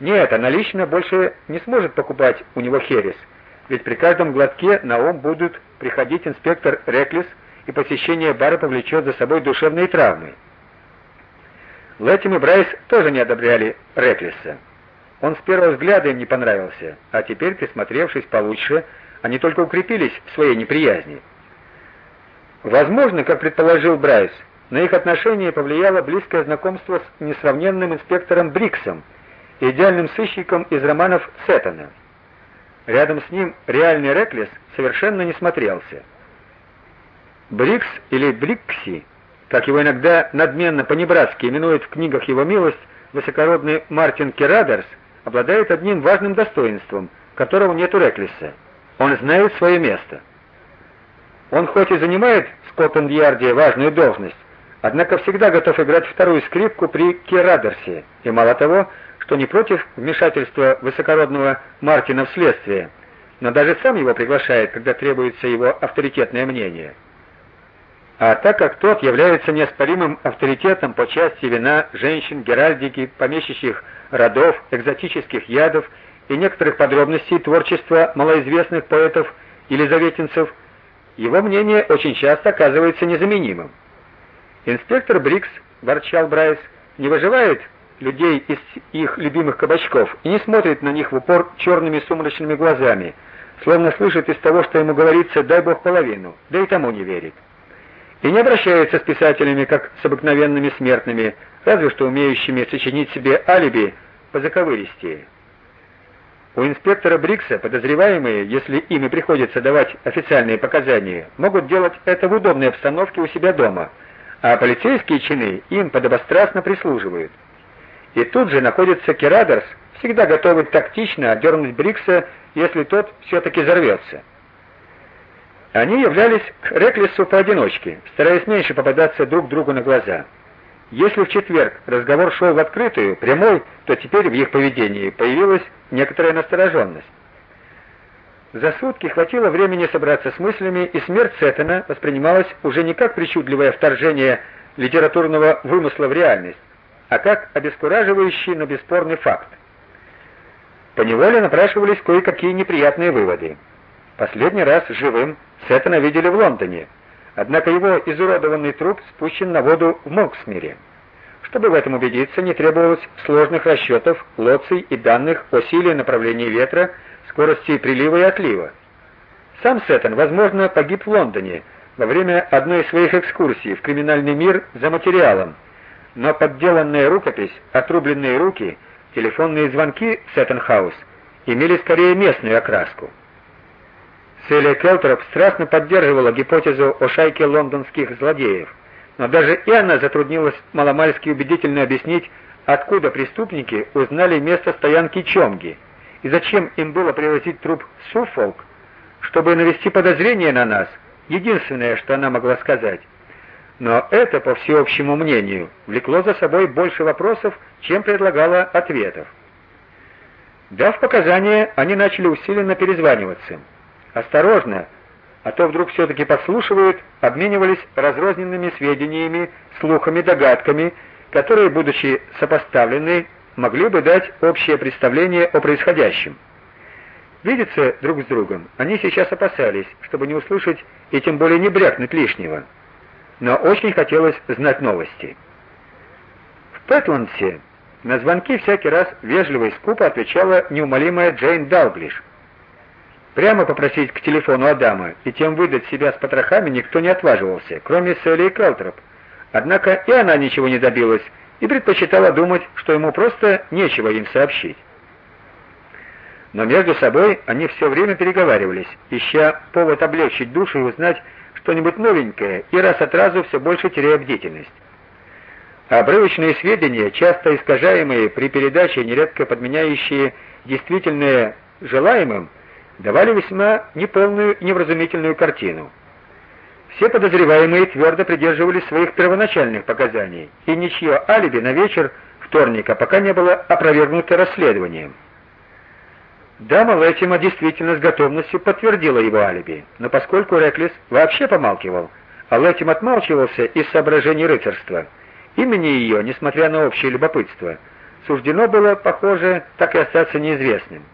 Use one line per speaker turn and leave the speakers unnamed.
Нет, она лично больше не сможет покупать у него херес, ведь при каждом глотке на ум будут приходить инспектор Реклисс, и посещение бара повлечет за собой душевные травмы. Лэтэм и Брайс тоже не одобряли Реклисса. Он с первого взгляда им не понравился, а теперь, присмотревшись получше, они только укрепились в своей неприязни. Возможно, как предположил Брайс, на их отношения повлияло близкое знакомство с несравненным инспектором Бриггсом, идеальным сыщиком из романов Сеттона. Рядом с ним реальный Реклис совершенно не смотрелся. Брикс или Брикси, как его иногда надменно по-небратски именуют в книгах его милость высокородный Мартин Керадерс, обладает одним важным достоинством, которого нет у Реклиса. Он знает свое место. Он хоть и занимает в Скотланд-Ярде важную должность, однако всегда готов играть вторую скрипку при Керадерсе, и мало того, что не против вмешательства высокородного Мартина в следствие, но даже сам его приглашает, когда требуется его авторитетное мнение. А так как тот является неоспоримым авторитетом по части вина, женщин, геральдики, помещичьих родов, экзотических ядов и некоторых подробностей творчества малоизвестных поэтов елизаветинцев, его мнение очень часто оказывается незаменимым. Инспектор Брикс, ворчал Брайс, не выживает людей из их любимых кабачков и не смотрит на них в упор черными сумрачными глазами, словно слышит из того, что ему говорится, дай Бог половину, да и тому не верит. И не обращается с писателями как с обыкновенными смертными, разве что умеющими сочинить себе алиби по заковыристее. У инспектора Брикса подозреваемые, если им и приходится давать официальные показания, могут делать это в удобной обстановке у себя дома – а полицейские чины им подобострастно прислуживают. И тут же находится Керадерс, всегда готовый тактично отдернуть Брикса, если тот все таки взорвется. Они являлись к Реклису поодиночке, стараясь меньше попадаться друг другу на глаза. Если в четверг разговор шел в открытую, прямой, то теперь в их поведении появилась некоторая настороженность. За сутки хватило времени собраться с мыслями, и смерть Сеттона воспринималась уже не как причудливое вторжение литературного вымысла в реальность, а как обескураживающий, но бесспорный факт. Поневоле напрашивались кое-какие неприятные выводы. Последний раз живым Сеттона видели в Лондоне, однако его изуродованный труп спущен на воду в Моксмире. Чтобы в этом убедиться, не требовалось сложных расчетов, лоций и данных о силе направления ветра, скорости прилива и отлива. Сам Сетон, возможно, погиб в Лондоне во время одной из своих экскурсий в криминальный мир за материалом, но подделанная рукопись, отрубленные руки, телефонные звонки в Сетонхаус имели скорее местную окраску. Селия Келтроп страстно поддерживала гипотезу о шайке лондонских злодеев, но даже и она затруднилась маломальски убедительно объяснить, откуда преступники узнали место стоянки Чомги – и зачем им было привозить труп Суфолк, чтобы навести подозрение на нас? Единственное, что она могла сказать. Но это, по всеобщему мнению, влекло за собой больше вопросов, чем предлагало ответов. Дав показания, они начали усиленно перезваниваться. Осторожно, а то вдруг все таки подслушивают, обменивались разрозненными сведениями, слухами, догадками, которые, будучи сопоставлены, могли бы дать общее представление о происходящем. Видеться друг с другом они сейчас опасались, чтобы не услышать и тем более не брякнуть лишнего. Но очень хотелось знать новости. В Пэтландсе на звонки всякий раз вежливо и скупо отвечала неумолимая Джейн Далглиш. Прямо попросить к телефону Адама и тем выдать себя с потрохами никто не отваживался, кроме Селли Келтроп. Однако и она ничего не добилась, и предпочитала думать, что ему просто нечего им сообщить. Но между собой они все время переговаривались, ища повод облегчить душу и узнать что-нибудь новенькое, и раз от разу все больше теряя бдительность. Обрывочные сведения, часто искажаемые при передаче, нередко подменяющие действительное желаемым, давали весьма неполную и невразумительную картину. Все подозреваемые твердо придерживались своих первоначальных показаний, и ничье алиби на вечер вторника пока не было опровергнуто расследованием. Дама Лэтима действительно с готовностью подтвердила его алиби, но поскольку Реклис вообще помалкивал, а Лэтим отмалчивался из соображений рыцарства, имени ее, несмотря на общее любопытство, суждено было, похоже, так и остаться неизвестным.